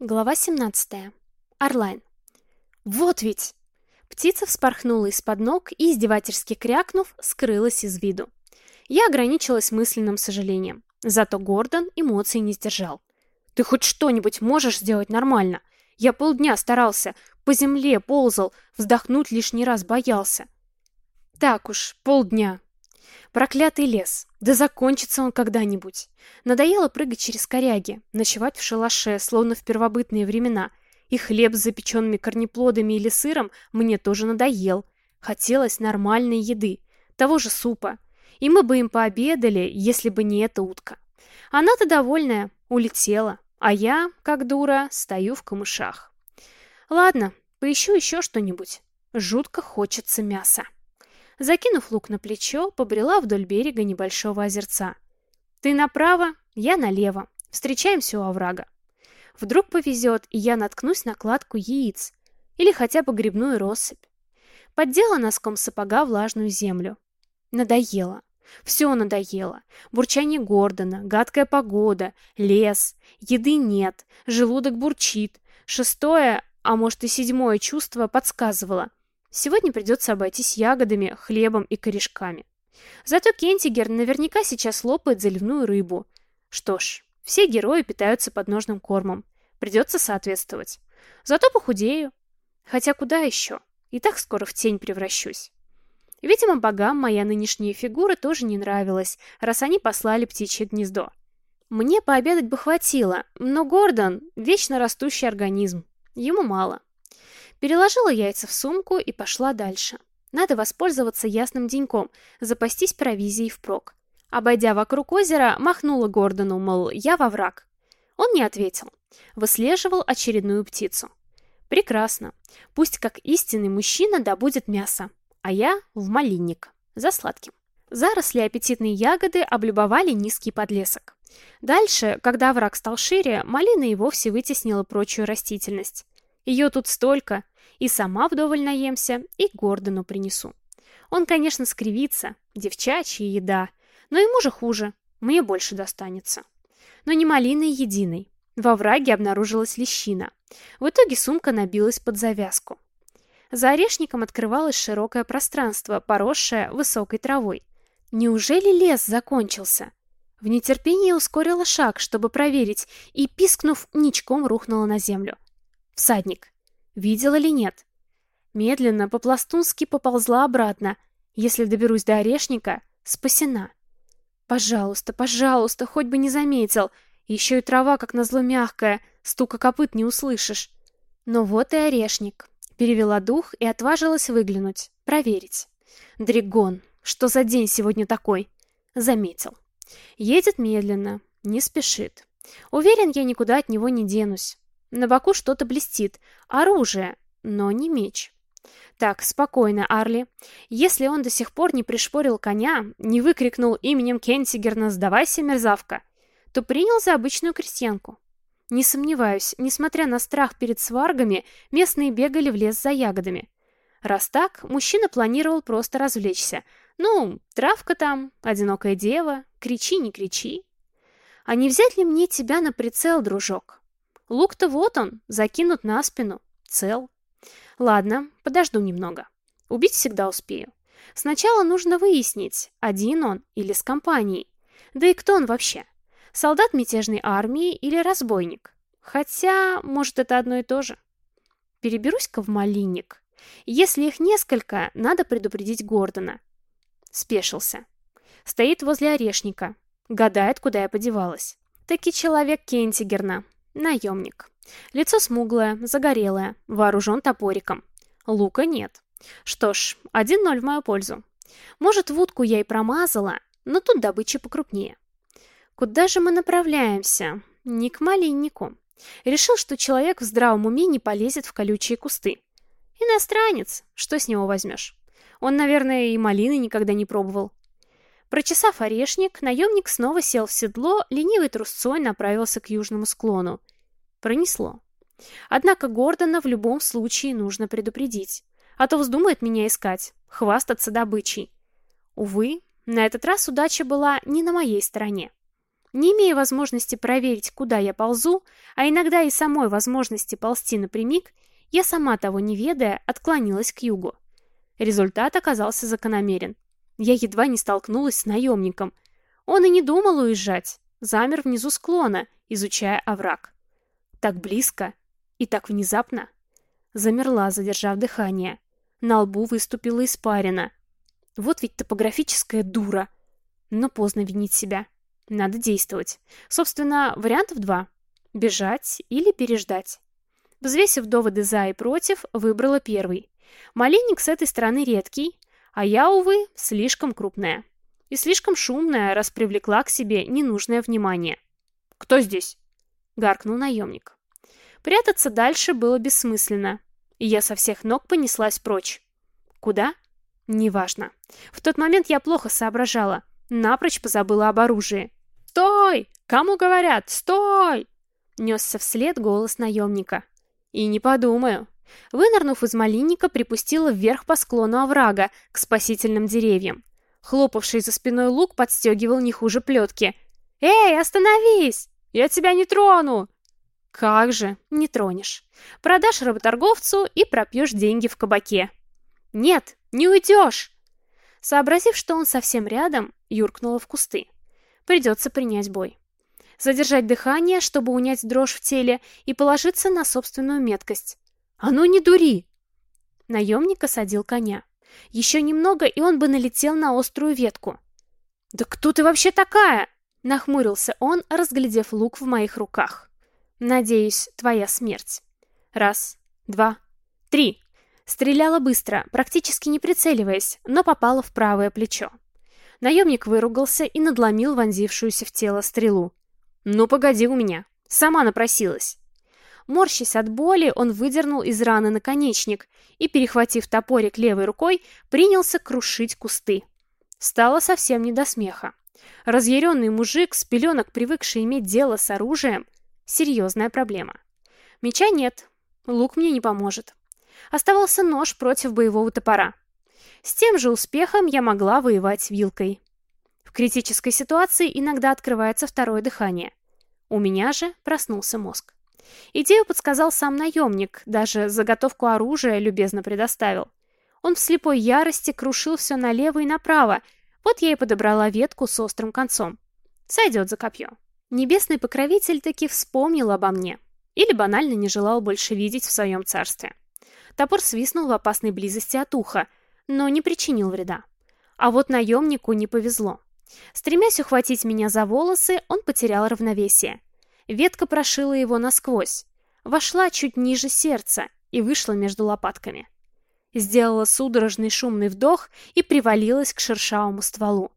Глава 17. Орлайн. Вот ведь! Птица вспорхнула из-под ног и, издевательски крякнув, скрылась из виду. Я ограничилась мысленным сожалением. Зато Гордон эмоций не сдержал. «Ты хоть что-нибудь можешь сделать нормально? Я полдня старался, по земле ползал, вздохнуть лишний раз боялся». «Так уж, полдня». Проклятый лес. Да закончится он когда-нибудь. Надоело прыгать через коряги, ночевать в шалаше, словно в первобытные времена. И хлеб с запеченными корнеплодами или сыром мне тоже надоел. Хотелось нормальной еды, того же супа. И мы бы им пообедали, если бы не эта утка. Она-то довольная, улетела, а я, как дура, стою в камышах. Ладно, поищу еще что-нибудь. Жутко хочется мяса. Закинув лук на плечо, побрела вдоль берега небольшого озерца. Ты направо, я налево. Встречаемся у оврага. Вдруг повезет, и я наткнусь на кладку яиц. Или хотя бы грибную россыпь. Поддела носком сапога влажную землю. Надоело. Все надоело. Бурчание Гордона, гадкая погода, лес, еды нет, желудок бурчит. Шестое, а может и седьмое чувство подсказывало. Сегодня придется обойтись ягодами, хлебом и корешками. Зато Кентигер наверняка сейчас лопает заливную рыбу. Что ж, все герои питаются подножным кормом. Придется соответствовать. Зато похудею. Хотя куда еще? И так скоро в тень превращусь. Видимо, богам моя нынешняя фигура тоже не нравилась, раз они послали птичье гнездо. Мне пообедать бы хватило, но Гордон — вечно растущий организм. Ему мало. Переложила яйца в сумку и пошла дальше. Надо воспользоваться ясным деньком, запастись провизией впрок. Обойдя вокруг озера, махнула Гордону, мол, я во враг. Он не ответил. Выслеживал очередную птицу. Прекрасно. Пусть как истинный мужчина добудет мясо, а я в малинник, за сладким. Заросли аппетитные ягоды облюбовали низкий подлесок. Дальше, когда враг стал шире, малина и вовсе вытеснила прочую растительность. Ее тут столько, и сама вдоволь наемся, и Гордону принесу. Он, конечно, скривится, девчачья еда, но ему же хуже, мне больше достанется. Но не малиной единой. Во враге обнаружилась лещина. В итоге сумка набилась под завязку. За орешником открывалось широкое пространство, поросшее высокой травой. Неужели лес закончился? В нетерпении ускорила шаг, чтобы проверить, и, пискнув, ничком рухнула на землю. Всадник. Видел или нет? Медленно, по-пластунски поползла обратно. Если доберусь до орешника, спасена. Пожалуйста, пожалуйста, хоть бы не заметил. Еще и трава, как назло, мягкая, стука копыт не услышишь. Но вот и орешник. Перевела дух и отважилась выглянуть, проверить. Дригон, что за день сегодня такой? Заметил. Едет медленно, не спешит. Уверен, я никуда от него не денусь. На боку что-то блестит. Оружие, но не меч. Так, спокойно, Арли. Если он до сих пор не пришпорил коня, не выкрикнул именем Кентигерна «Сдавайся, мерзавка», то принял за обычную крестьянку. Не сомневаюсь, несмотря на страх перед сваргами, местные бегали в лес за ягодами. Раз так, мужчина планировал просто развлечься. Ну, травка там, одинокая дева, кричи, не кричи. А не взять ли мне тебя на прицел, дружок? Лук-то вот он, закинут на спину, цел. Ладно, подожду немного. Убить всегда успею. Сначала нужно выяснить, один он или с компанией. Да и кто он вообще? Солдат мятежной армии или разбойник? Хотя, может, это одно и то же. Переберусь-ка в малинник. Если их несколько, надо предупредить Гордона. Спешился. Стоит возле орешника. Гадает, куда я подевалась. Таки человек Кентигерна. Наемник. Лицо смуглое, загорелое, вооружен топориком. Лука нет. Что ж, 1-0 в мою пользу. Может, в утку я и промазала, но тут добыча покрупнее. Куда же мы направляемся? Не к малиннику. Решил, что человек в здравом уме не полезет в колючие кусты. Иностранец, что с него возьмешь? Он, наверное, и малины никогда не пробовал. Прочесав орешник, наемник снова сел в седло, ленивой трусцой направился к южному склону. Пронесло. Однако Гордона в любом случае нужно предупредить. А то вздумает меня искать, хвастаться добычей. Увы, на этот раз удача была не на моей стороне. Не имея возможности проверить, куда я ползу, а иногда и самой возможности ползти напрямик, я сама того не ведая отклонилась к югу. Результат оказался закономерен. Я едва не столкнулась с наемником. Он и не думал уезжать, замер внизу склона, изучая овраг. Так близко и так внезапно. Замерла, задержав дыхание. На лбу выступила испарина. Вот ведь топографическая дура. Но поздно винить себя. Надо действовать. Собственно, вариантов два. Бежать или переждать. Взвесив доводы «за» и «против», выбрала первый. Малинник с этой стороны редкий, а я, увы, слишком крупная. И слишком шумная, раз привлекла к себе ненужное внимание. «Кто здесь?» — гаркнул наемник. Прятаться дальше было бессмысленно, и я со всех ног понеслась прочь. Куда? Неважно. В тот момент я плохо соображала, напрочь позабыла об оружии. «Стой! Кому говорят? Стой!» Несся вслед голос наемника. И не подумаю. Вынырнув из малинника, припустила вверх по склону оврага, к спасительным деревьям. Хлопавший за спиной лук подстегивал не хуже плетки. «Эй, остановись! Я тебя не трону!» «Как же, не тронешь. Продашь работорговцу и пропьешь деньги в кабаке». «Нет, не уйдешь!» Сообразив, что он совсем рядом, юркнула в кусты. Придется принять бой задержать дыхание, чтобы унять дрожь в теле и положиться на собственную меткость. «А ну не дури!» Наемник осадил коня. Еще немного, и он бы налетел на острую ветку. «Да кто ты вообще такая?» Нахмурился он, разглядев лук в моих руках. «Надеюсь, твоя смерть». Раз, два, три. Стреляла быстро, практически не прицеливаясь, но попала в правое плечо. Наемник выругался и надломил вонзившуюся в тело стрелу. «Ну, погоди у меня. Сама напросилась». Морщась от боли, он выдернул из раны наконечник и, перехватив топорик левой рукой, принялся крушить кусты. Стало совсем не до смеха. Разъяренный мужик, с пеленок привыкший иметь дело с оружием, серьезная проблема. Меча нет, лук мне не поможет. Оставался нож против боевого топора. С тем же успехом я могла воевать вилкой. В критической ситуации иногда открывается второе дыхание. У меня же проснулся мозг. Идею подсказал сам наемник, даже заготовку оружия любезно предоставил. Он в слепой ярости крушил все налево и направо, вот я и подобрала ветку с острым концом. Сойдет за копье. Небесный покровитель таки вспомнил обо мне. Или банально не желал больше видеть в своем царстве. Топор свистнул в опасной близости от уха, но не причинил вреда. А вот наемнику не повезло. Стремясь ухватить меня за волосы, он потерял равновесие. Ветка прошила его насквозь, вошла чуть ниже сердца и вышла между лопатками. Сделала судорожный шумный вдох и привалилась к шершавому стволу.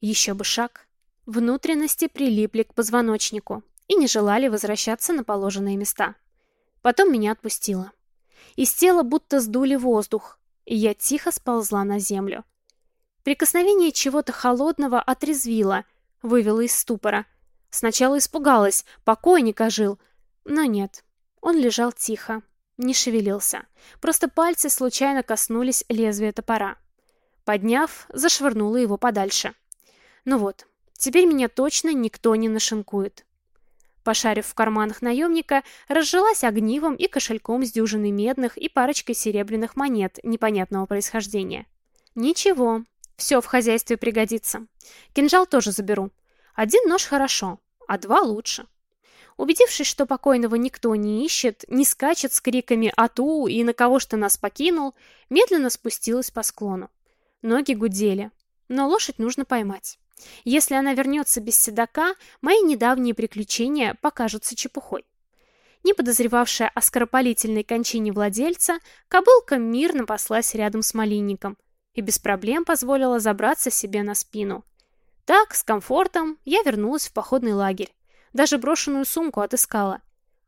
Еще бы шаг. Внутренности прилипли к позвоночнику и не желали возвращаться на положенные места. Потом меня отпустило. Из тела будто сдули воздух, и я тихо сползла на землю. Прикосновение чего-то холодного отрезвило, вывело из ступора. Сначала испугалась, покойник ожил. Но нет, он лежал тихо, не шевелился. Просто пальцы случайно коснулись лезвия топора. Подняв, зашвырнула его подальше. Ну вот, теперь меня точно никто не нашинкует. Пошарив в карманах наемника, разжилась огнивом и кошельком с дюжиной медных и парочкой серебряных монет непонятного происхождения. Ничего, все в хозяйстве пригодится. Кинжал тоже заберу. Один нож хорошо, а два лучше. Убедившись, что покойного никто не ищет, не скачет с криками «Ату!» и «На кого что нас покинул!», медленно спустилась по склону. Ноги гудели, но лошадь нужно поймать. Если она вернется без седока, мои недавние приключения покажутся чепухой. Не подозревавшая о скоропалительной кончине владельца, кобылка мирно паслась рядом с малинником – и без проблем позволила забраться себе на спину. Так, с комфортом, я вернулась в походный лагерь. Даже брошенную сумку отыскала.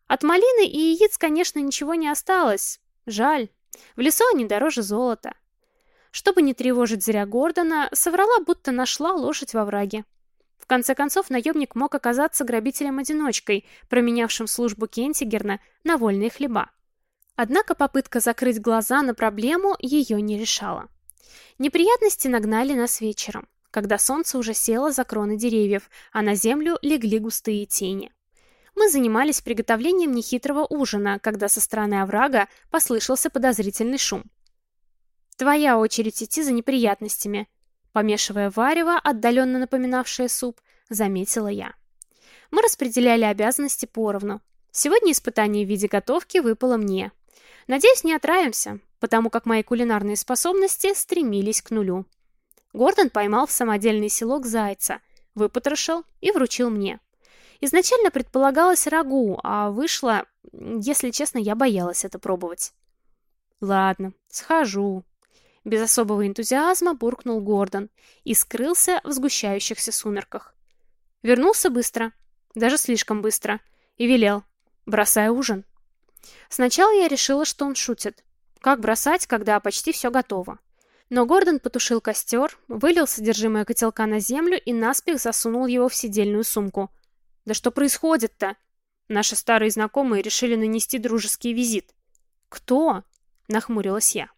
От малины и яиц, конечно, ничего не осталось. Жаль. В лесу они дороже золота. Чтобы не тревожить зря Гордона, соврала, будто нашла лошадь во враге. В конце концов, наемник мог оказаться грабителем-одиночкой, променявшим службу Кентигерна на вольные хлеба. Однако попытка закрыть глаза на проблему ее не решала. Неприятности нагнали нас вечером, когда солнце уже село за кроны деревьев, а на землю легли густые тени. Мы занимались приготовлением нехитрого ужина, когда со стороны оврага послышался подозрительный шум. «Твоя очередь идти за неприятностями», помешивая варево, отдаленно напоминавшее суп, заметила я. Мы распределяли обязанности поровну. Сегодня испытание в виде готовки выпало мне. Надеюсь, не отравимся, потому как мои кулинарные способности стремились к нулю. Гордон поймал в самодельный селок зайца, выпотрошил и вручил мне. Изначально предполагалось рагу, а вышло... Если честно, я боялась это пробовать. «Ладно, схожу». Без особого энтузиазма буркнул Гордон и скрылся в сгущающихся сумерках. Вернулся быстро, даже слишком быстро, и велел, бросай ужин. Сначала я решила, что он шутит. Как бросать, когда почти все готово? Но Гордон потушил костер, вылил содержимое котелка на землю и наспех засунул его в сидельную сумку. Да что происходит-то? Наши старые знакомые решили нанести дружеский визит. Кто? Нахмурилась я.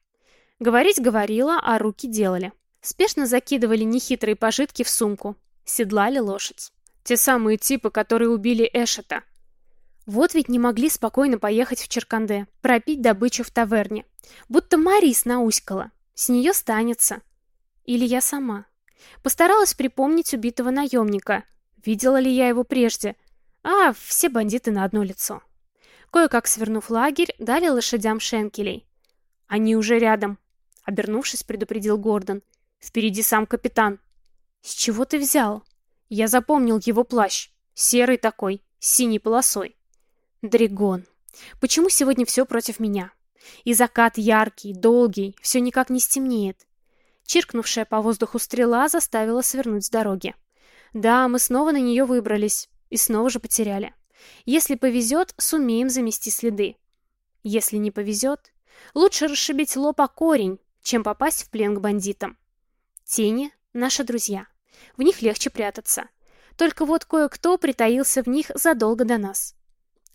Говорить говорила, а руки делали. Спешно закидывали нехитрые пожитки в сумку. Седлали лошадь. Те самые типы, которые убили Эшета. Вот ведь не могли спокойно поехать в Черканде, пропить добычу в таверне. Будто Марис науськала. С нее станется. Или я сама. Постаралась припомнить убитого наемника. Видела ли я его прежде? А, все бандиты на одно лицо. Кое-как свернув лагерь, дали лошадям шенкелей. Они уже рядом. Обернувшись, предупредил Гордон. Впереди сам капитан. С чего ты взял? Я запомнил его плащ. Серый такой, с синей полосой. Дригон. Почему сегодня все против меня? И закат яркий, долгий, все никак не стемнеет. Чиркнувшая по воздуху стрела заставила свернуть с дороги. Да, мы снова на нее выбрались. И снова же потеряли. Если повезет, сумеем замести следы. Если не повезет, лучше расшибить лоб о корень, чем попасть в плен к бандитам. Тени — наши друзья. В них легче прятаться. Только вот кое-кто притаился в них задолго до нас.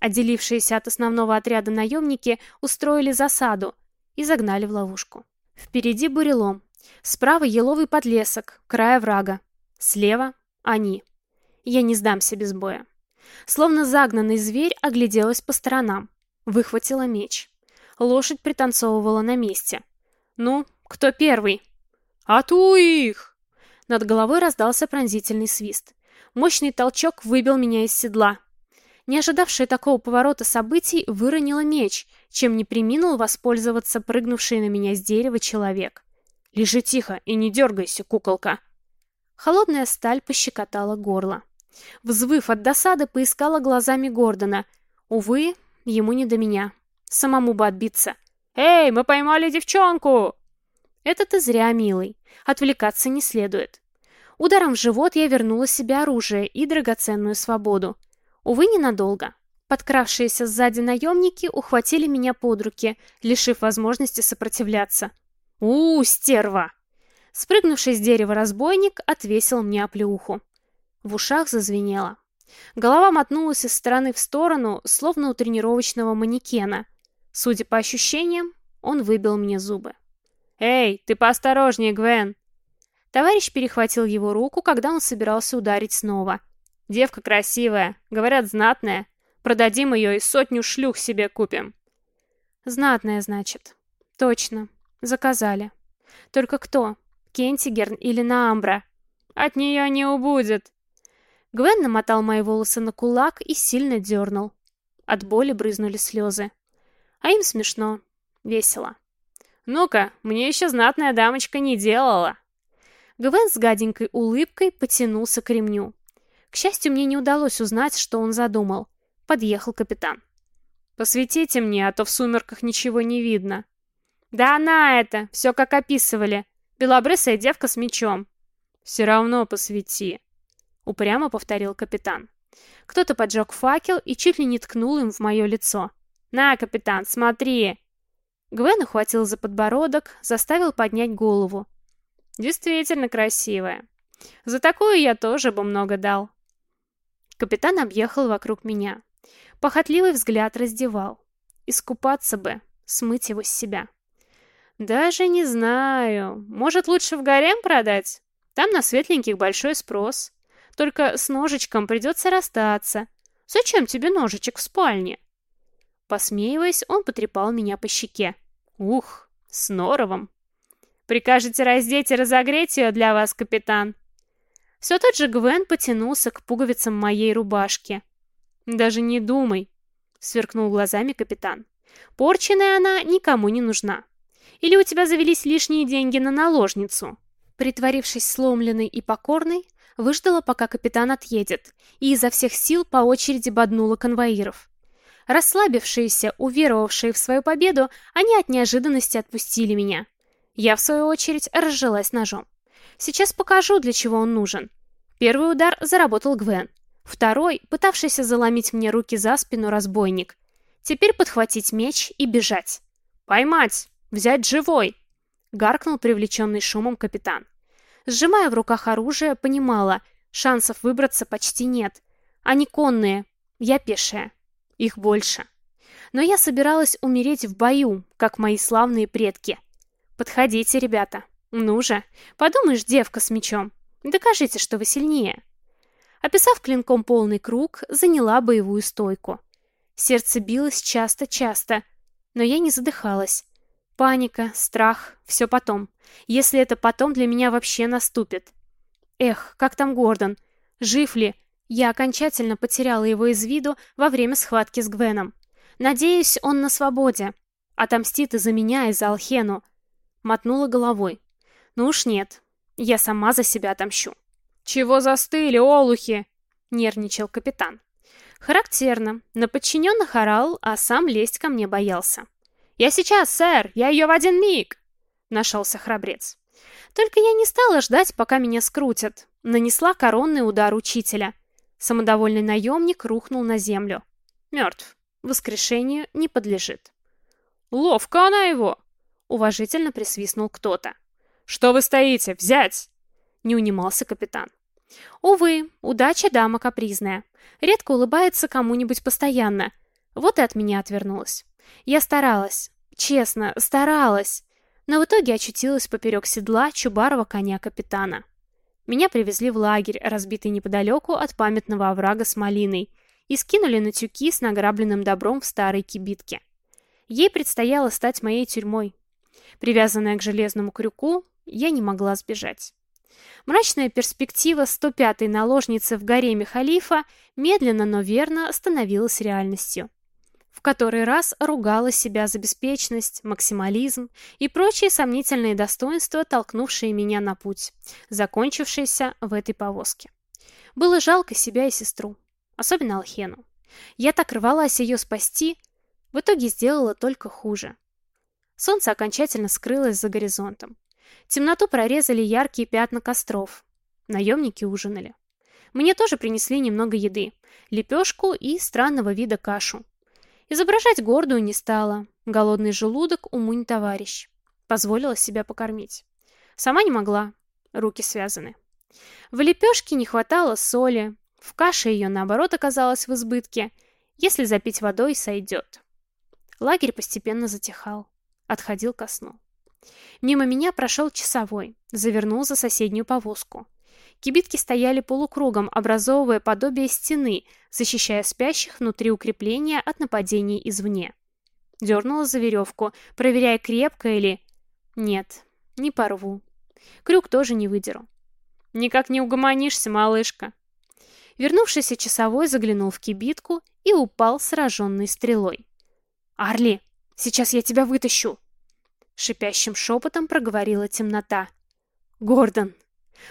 Отделившиеся от основного отряда наемники устроили засаду и загнали в ловушку. Впереди бурелом. Справа еловый подлесок, края врага. Слева — они. Я не сдамся без боя. Словно загнанный зверь огляделась по сторонам. Выхватила меч. Лошадь пританцовывала на месте. «Ну, кто первый?» «Ату их!» Над головой раздался пронзительный свист. Мощный толчок выбил меня из седла. Не ожидавшая такого поворота событий, выронила меч, чем не приминул воспользоваться прыгнувший на меня с дерева человек. «Лежи тихо и не дергайся, куколка!» Холодная сталь пощекотала горло. Взвыв от досады, поискала глазами Гордона. Увы, ему не до меня. Самому бы отбиться. «Эй, мы поймали девчонку!» «Это ты зря, милый. Отвлекаться не следует». Ударом в живот я вернула себе оружие и драгоценную свободу. Увы, ненадолго. Подкравшиеся сзади наемники ухватили меня под руки, лишив возможности сопротивляться. у, стерва!» Спрыгнувший с дерева разбойник отвесил мне оплеуху. В ушах зазвенело. Голова мотнулась из стороны в сторону, словно у тренировочного манекена. Судя по ощущениям, он выбил мне зубы. «Эй, ты поосторожнее, Гвен!» Товарищ перехватил его руку, когда он собирался ударить снова. «Девка красивая, говорят, знатная. Продадим ее и сотню шлюх себе купим». «Знатная, значит. Точно. Заказали. Только кто? Кентигерн или Наамбра?» «От нее не убудет!» Гвен намотал мои волосы на кулак и сильно дернул. От боли брызнули слезы. А им смешно. Весело. «Ну-ка, мне еще знатная дамочка не делала!» Гвен с гаденькой улыбкой потянулся к ремню. К счастью, мне не удалось узнать, что он задумал. Подъехал капитан. «Посветите мне, а то в сумерках ничего не видно». «Да она это, все как описывали. Белобрысая девка с мечом». «Все равно посвети», — упрямо повторил капитан. Кто-то поджег факел и чуть ли не ткнул им в мое лицо. «На, капитан, смотри!» Гвен ухватил за подбородок, заставил поднять голову. «Действительно красивая. За такую я тоже бы много дал». Капитан объехал вокруг меня. Похотливый взгляд раздевал. Искупаться бы, смыть его с себя. «Даже не знаю. Может, лучше в гарем продать? Там на светленьких большой спрос. Только с ножичком придется расстаться. Зачем тебе ножичек в спальне?» Посмеиваясь, он потрепал меня по щеке. «Ух, с норовом!» «Прикажете раздеть и разогреть ее для вас, капитан?» Все тот же Гвен потянулся к пуговицам моей рубашки. «Даже не думай», — сверкнул глазами капитан. «Порченная она никому не нужна. Или у тебя завелись лишние деньги на наложницу?» Притворившись сломленной и покорной, выждала, пока капитан отъедет, и изо всех сил по очереди боднула конвоиров. Расслабившиеся, уверовавшие в свою победу, они от неожиданности отпустили меня. Я, в свою очередь, разжилась ножом. Сейчас покажу, для чего он нужен. Первый удар заработал Гвен. Второй, пытавшийся заломить мне руки за спину разбойник. Теперь подхватить меч и бежать. «Поймать! Взять живой!» Гаркнул привлеченный шумом капитан. Сжимая в руках оружие, понимала, шансов выбраться почти нет. Они конные, я пешая. Их больше. Но я собиралась умереть в бою, как мои славные предки. Подходите, ребята. Ну же, подумаешь, девка с мечом. Докажите, что вы сильнее. Описав клинком полный круг, заняла боевую стойку. Сердце билось часто-часто, но я не задыхалась. Паника, страх, все потом. Если это потом для меня вообще наступит. Эх, как там Гордон? Жив ли? Я окончательно потеряла его из виду во время схватки с Гвеном. Надеюсь, он на свободе. Отомстит и за меня, и за Алхену. Мотнула головой. Ну уж нет. Я сама за себя отомщу. «Чего застыли, олухи?» — нервничал капитан. Характерно. На подчиненных орал, а сам лезть ко мне боялся. «Я сейчас, сэр! Я ее в один миг!» — нашелся храбрец. Только я не стала ждать, пока меня скрутят. Нанесла коронный удар учителя. Самодовольный наемник рухнул на землю. Мертв. Воскрешению не подлежит. «Ловко она его!» — уважительно присвистнул кто-то. «Что вы стоите? Взять!» Не унимался капитан. Увы, удача дама капризная. Редко улыбается кому-нибудь постоянно. Вот и от меня отвернулась. Я старалась. Честно, старалась. Но в итоге очутилась поперек седла чубарого коня капитана. Меня привезли в лагерь, разбитый неподалеку от памятного оврага с малиной, и скинули на тюки с награбленным добром в старой кибитке. Ей предстояло стать моей тюрьмой. Привязанная к железному крюку, я не могла сбежать. Мрачная перспектива 105-й наложницы в гареме халифа медленно, но верно становилась реальностью. В который раз ругала себя за беспечность, максимализм и прочие сомнительные достоинства, толкнувшие меня на путь, закончившийся в этой повозке. Было жалко себя и сестру, особенно Алхену. Я так рвалась ее спасти, в итоге сделала только хуже. Солнце окончательно скрылось за горизонтом. Темноту прорезали яркие пятна костров. Наемники ужинали. Мне тоже принесли немного еды. Лепешку и странного вида кашу. Изображать гордую не стала. Голодный желудок уму не товарищ. Позволила себя покормить. Сама не могла. Руки связаны. В лепешке не хватало соли. В каше ее, наоборот, оказалось в избытке. Если запить водой, сойдет. Лагерь постепенно затихал. Отходил ко сну. Мимо меня прошел часовой, завернул за соседнюю повозку. Кибитки стояли полукругом, образовывая подобие стены, защищая спящих внутри укрепления от нападений извне. Дернула за веревку, проверяя, крепко или... Нет, не порву. Крюк тоже не выдеру. Никак не угомонишься, малышка. Вернувшийся часовой заглянул в кибитку и упал сраженной стрелой. «Арли, сейчас я тебя вытащу!» Шипящим шепотом проговорила темнота. «Гордон!»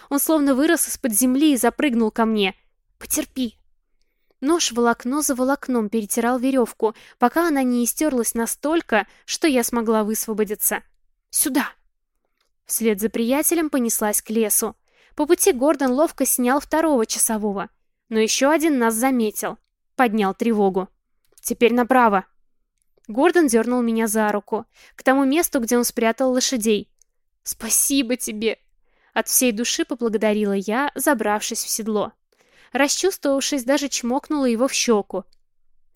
Он словно вырос из-под земли и запрыгнул ко мне. «Потерпи!» Нож волокно за волокном перетирал веревку, пока она не истерлась настолько, что я смогла высвободиться. «Сюда!» Вслед за приятелем понеслась к лесу. По пути Гордон ловко снял второго часового. Но еще один нас заметил. Поднял тревогу. «Теперь направо!» Гордон дернул меня за руку, к тому месту, где он спрятал лошадей. «Спасибо тебе!» От всей души поблагодарила я, забравшись в седло. Расчувствовавшись, даже чмокнула его в щеку.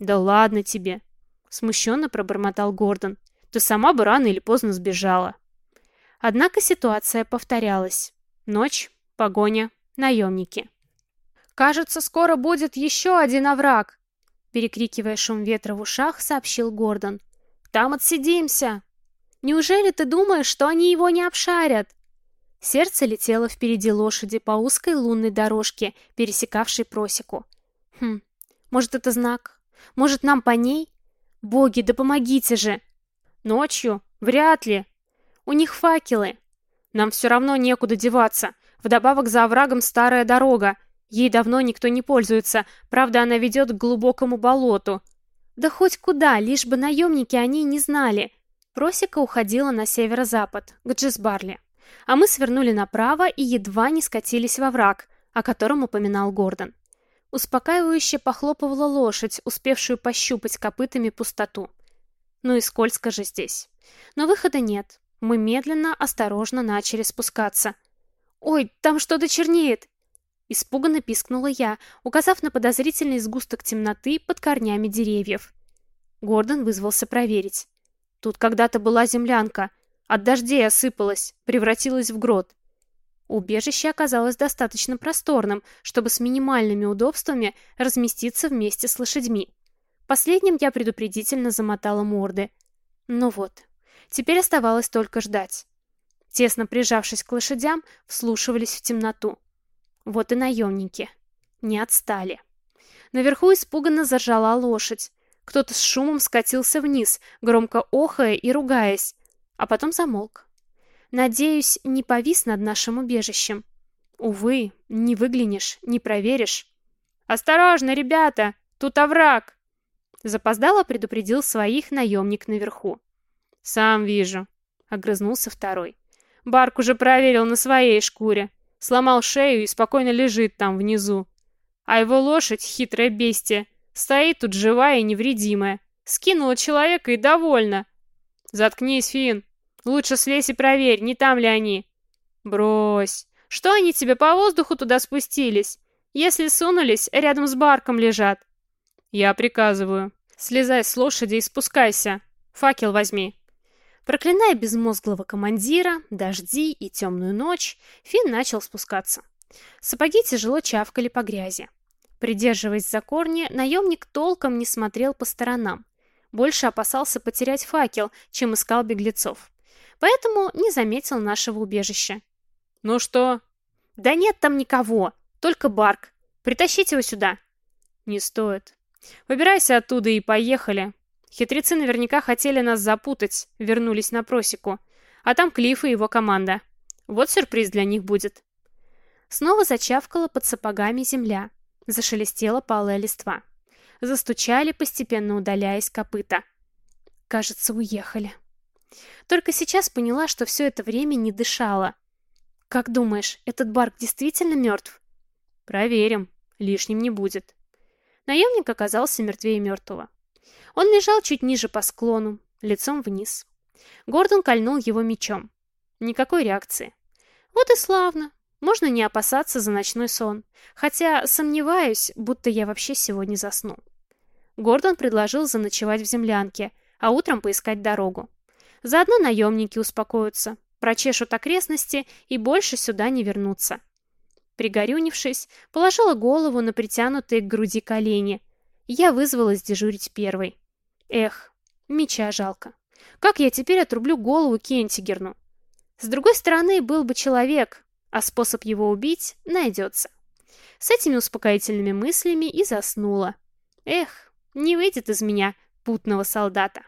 «Да ладно тебе!» Смущенно пробормотал Гордон. «Ты сама бы рано или поздно сбежала». Однако ситуация повторялась. Ночь, погоня, наемники. «Кажется, скоро будет еще один овраг!» Перекрикивая шум ветра в ушах, сообщил Гордон. «Там отсидимся!» «Неужели ты думаешь, что они его не обшарят?» Сердце летело впереди лошади по узкой лунной дорожке, пересекавшей просеку. «Хм, может, это знак? Может, нам по ней? Боги, да помогите же!» «Ночью? Вряд ли!» «У них факелы!» «Нам все равно некуда деваться!» Вдобавок за оврагом старая дорога. Ей давно никто не пользуется, правда, она ведет к глубокому болоту. Да хоть куда, лишь бы наемники о ней не знали. Просека уходила на северо-запад, к Джисбарли. А мы свернули направо и едва не скатились во враг, о котором упоминал Гордон. Успокаивающе похлопывала лошадь, успевшую пощупать копытами пустоту. Ну и скользко же здесь. Но выхода нет. Мы медленно, осторожно начали спускаться. «Ой, там что-то чернеет!» Испуганно пискнула я, указав на подозрительный сгусток темноты под корнями деревьев. Гордон вызвался проверить. Тут когда-то была землянка. От дождей осыпалась, превратилась в грот. Убежище оказалось достаточно просторным, чтобы с минимальными удобствами разместиться вместе с лошадьми. Последним я предупредительно замотала морды. Ну вот, теперь оставалось только ждать тесно прижавшись к лошадям, вслушивались в темноту. Вот и наемники. Не отстали. Наверху испуганно заржала лошадь. Кто-то с шумом скатился вниз, громко охая и ругаясь, а потом замолк. Надеюсь, не повис над нашим убежищем. Увы, не выглянешь, не проверишь. «Осторожно, ребята! Тут овраг!» Запоздало предупредил своих наемник наверху. «Сам вижу», — огрызнулся второй. Барк уже проверил на своей шкуре. Сломал шею и спокойно лежит там внизу. А его лошадь, хитрое бестие, стоит тут живая и невредимая. Скинула человека и довольна. Заткнись, Фин. Лучше слезь и проверь, не там ли они. Брось. Что они тебе по воздуху туда спустились? Если сунулись, рядом с барком лежат. Я приказываю. Слезай с лошади и спускайся. Факел возьми. Проклиная безмозглого командира, дожди и темную ночь, Финн начал спускаться. Сапоги тяжело чавкали по грязи. Придерживаясь за корни, наемник толком не смотрел по сторонам. Больше опасался потерять факел, чем искал беглецов. Поэтому не заметил нашего убежища. «Ну что?» «Да нет там никого, только Барк. Притащите его сюда». «Не стоит. Выбирайся оттуда и поехали. Хитрецы наверняка хотели нас запутать, вернулись на просеку. А там Клифф и его команда. Вот сюрприз для них будет. Снова зачавкала под сапогами земля. Зашелестела палая листва. Застучали, постепенно удаляясь копыта. Кажется, уехали. Только сейчас поняла, что все это время не дышала. Как думаешь, этот Барк действительно мертв? Проверим. Лишним не будет. Наемник оказался мертвее мертвого. Он лежал чуть ниже по склону, лицом вниз. Гордон кольнул его мечом. Никакой реакции. Вот и славно. Можно не опасаться за ночной сон. Хотя сомневаюсь, будто я вообще сегодня засну. Гордон предложил заночевать в землянке, а утром поискать дорогу. Заодно наемники успокоятся, прочешут окрестности и больше сюда не вернутся. Пригорюнившись, положила голову на притянутые к груди колени. Я вызвалась дежурить первой. Эх, меча жалко. Как я теперь отрублю голову Кентигерну? С другой стороны, был бы человек, а способ его убить найдется. С этими успокоительными мыслями и заснула. Эх, не выйдет из меня путного солдата.